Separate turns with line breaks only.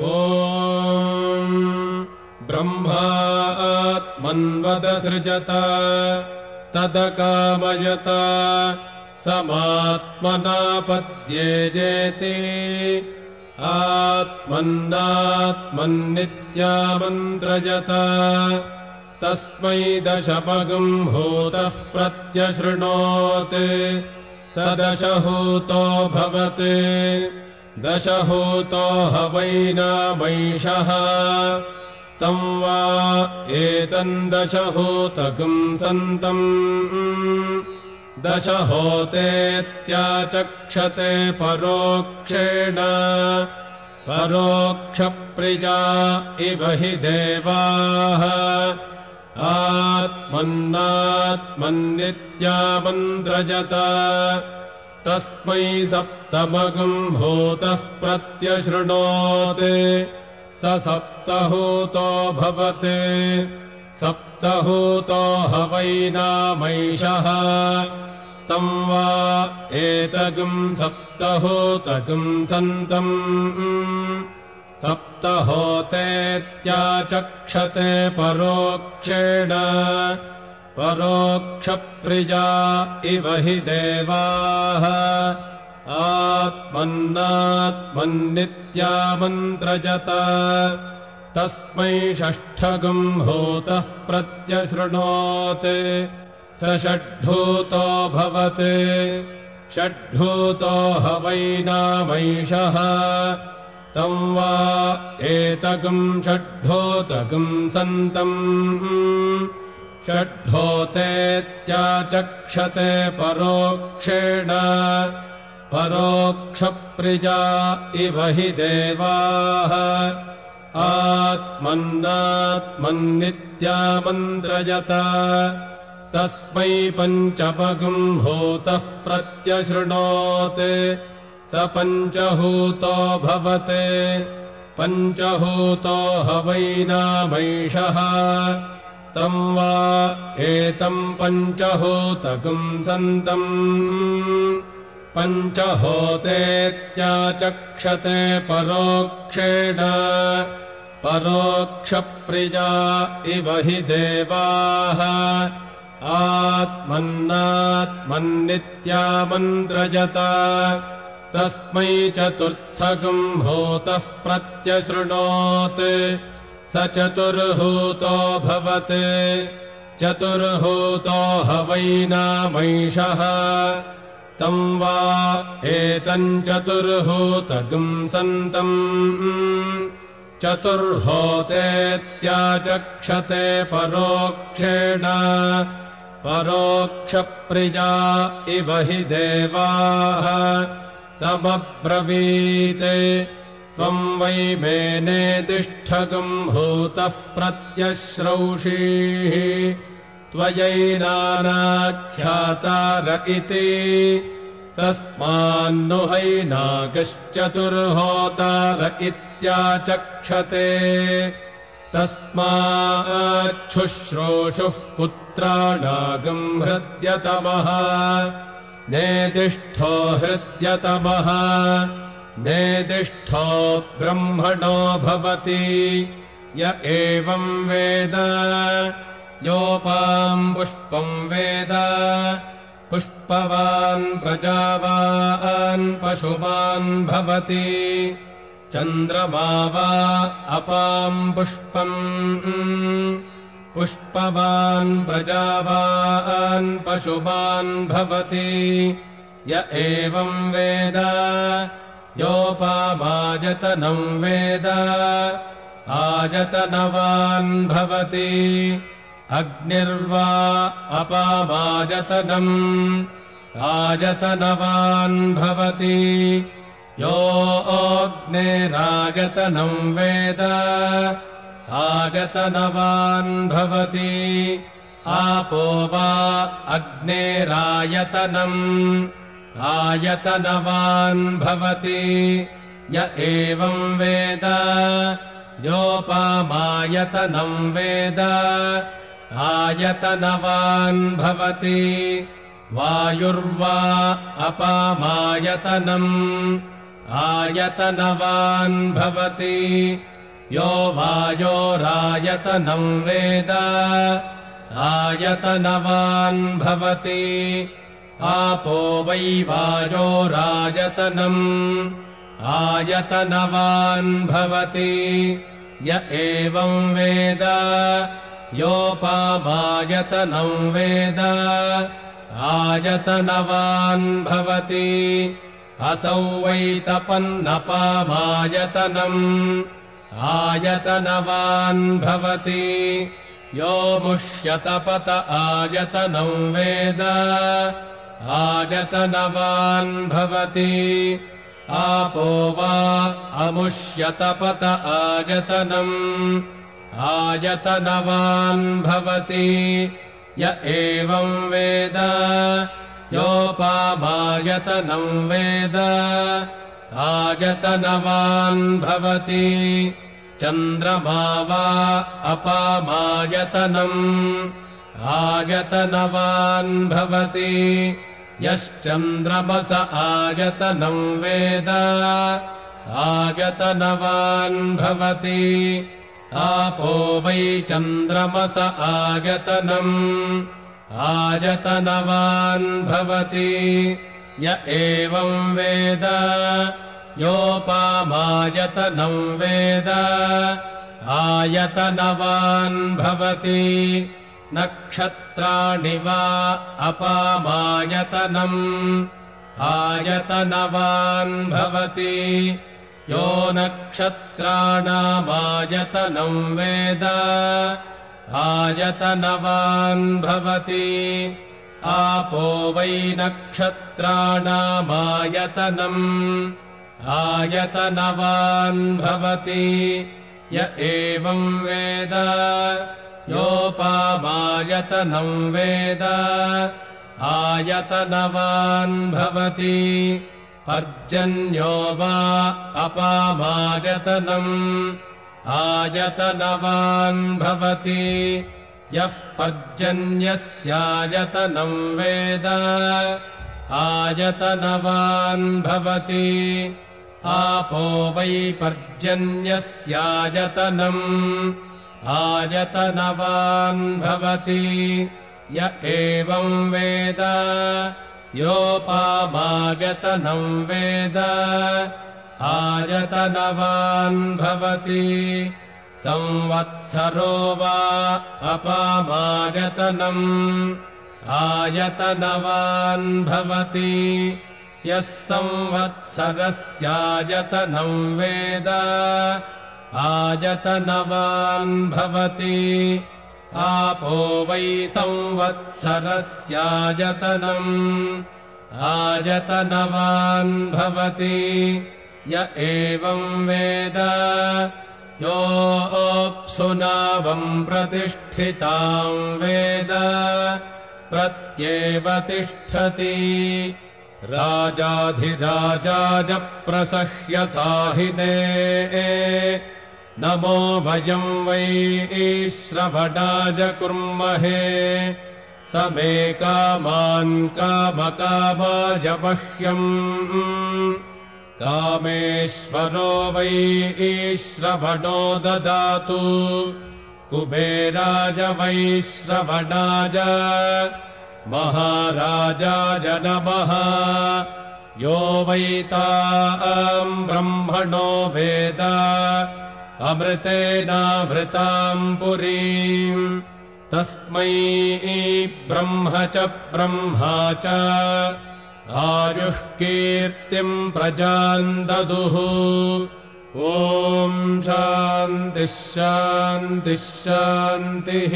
ॐ ब्रह्मात्मन्वदसृजत तदकामयत समात्मनापद्येजेति आत्मन्नात्मन्नित्यामन्त्रजत तस्मै दशपगम् भूतः प्रत्यशृणोत् स दशहूतो भवत् दशहूतो ह वैनामैषः तम् वा एतम् सन्तम्। दशहोतेत्याचक्षते परोक्षेण। परोक्षप्रिया इव हि देवाः। आत्मन्नात्मन्नित्यामन्द्रजत तस्मै सप्तमगम् भूतः प्रत्यशृणोत्। स सप्तहूतो भवत्। सप्तहूतो ह वैनामैषः तम् वा एतगम् सप्तहूतगम् सन्तम्। सप्तहोतेत्याचक्षते परोक्षेण परोक्षप्रिया इव हि देवाः। आत्मन्नात्मन्नित्यामन्त्रजत। तस्मै षष्ठगम् भूतः प्रत्यशृणोत्। स षड्भूतो भवत्। षड्भूतो ह वैनामैषः तम् वा एतगम् षड्भूतगम् सन्तम् षड्भूतेत्याचक्षते परोक्षेण परोक्षप्रिया इव हि देवाः आत्मन्नात्मन्नित्यामन्त्रजत तस्मै पञ्चपगम् भूतः प्रत्यशृणोत् स पञ्चहूतो भवत् पञ्चहूतो ह वैनामैषः तम् वा एतम् पञ्चहोतकम् सन्तम्। पञ्चहोतेत्याचक्षते परोक्षेण। परोक्षप्रिया इव हि देवाः। आत्मन्नात्मन्नित्यामन्त्रजत तस्मै चतुर्थगम् भूतः प्रत्यशृणोत् स चतुर्हूतो भवत्। चतुर्हूतो ह वैनामैषः तम् वा एतम् चतुर्हूतगम् सन्तम्। चतुर्होतेत्याचक्षते परोक्षेण। परोक्षप्रिया इव हि देवाः। तमब्रवीत् त्वम् वै मेनेतिष्ठगम् भूतः प्रत्यश्रौषीः। त्वयैनानाख्यातार इति। तस्मान्नु हैनागश्चतुर्होतार इत्याचक्षते। तस्माच्छुश्रूषुः पुत्राणागम् हृद्यतमः। नेतिष्ठो हृद्यतमः नेदिष्ठो ब्रह्मणो भवति। य एवम् वेद। योपाम् पुष्पम् वेद। पुष्पवान् प्रजावान् पशुवान् भवति। चन्द्रमा वा अपाम् पुष्पम् पुष्पवान् प्रजावान् पशुवान् भवति। य एवम् वेद योपामायतनम् वेद। आयतनवान् भवति। अग्निर्वा अपामायतनम् आयतनवान् भवति। यो अग्नेरायतनम् वेद। आयतनवान् भवति। आपो वा अग्नेरायतनम् आयतनवान् भवति। य एवम् वेद। योपामायतनम् वेद। आयतनवान् भवति। वायुर्वा अपामायतनम् आयतनवान् भवति। यो वायोरायतनम् वेद। आयतनवान् भवति आपो वै वायोरायतनम् आयतनवान् भवति। य एवम् वेद। योपामायतनम् वेद। आयतनवान् भवति। असौ वैतपन्नपामायतनम् आयतनवान् भवति। यो मुष्यतपत आयतनम् वेद आयतनवान् भवति। आपो वा अमुष्यतपत आयतनम् आयतनवान् भवति। य एवम् वेद। योपामायतनम् वेद। आयतनवान् भवति। चन्द्रमा वा अपामायतनम्। आयतनवान् भवति यश्चन्द्रमस आयतनम् वेद। आयतनवान् भवति। आपो वै चन्द्रमस आयतनम् आयतनवान् भवति। य एवम् वेद। योपामायतनम् वेद। आयतनवान् भवति नक्षत्राणि वा अपामायतनम् आयतनवान् भवति। यो नक्षत्राणामायतनम् वेद। आयतनवान् भवति। आपो वै नक्षत्राणामायतनम् आयतनवान् भवति। य एवम् वेद योपामायतनम् वेद। आयतनवान् भवति। पर्जन्यो वा अपामायतनम्। आयतनवान् भवति। यः पर्जन्यस्यायतनम् वेद। आयतनवान् भवति। आपो वै पर्जन्यस्यायतनम् आयतनवान् भवति। य एवम् वेद। योपामागतनम् वेद। आयतनवान् भवति। संवत्सरो वा अपामागतनम् आयतनवान् भवति। यः संवत्सरस्यायतनम् वेद आयतनवान् भवति। आपो वै संवत्सरस्यायतनम्। आयतनवान् भवति। य एवम् वेद। योऽप्सुनावम् प्रतिष्ठिताम् वेद। प्रत्येव तिष्ठति। राजाधिराजाजप्रसह्य साहिने नमो वयम् वै श्रवणाज कुर्महे स मे कामान् कामकामाजमह्यम् कामेश्वरो वै श्रवणो ददातु। कुबेराज वै श्रवणाज महाराजाय नमः। यो वैताम् ब्रह्मणो वेद अमृतेनावृताम् पुरीम्। तस्मै ब्रह्म च ब्रह्मा च। आयुः कीर्तिम् प्रजाम् ददुः ॐ शान्तिः शान्तिः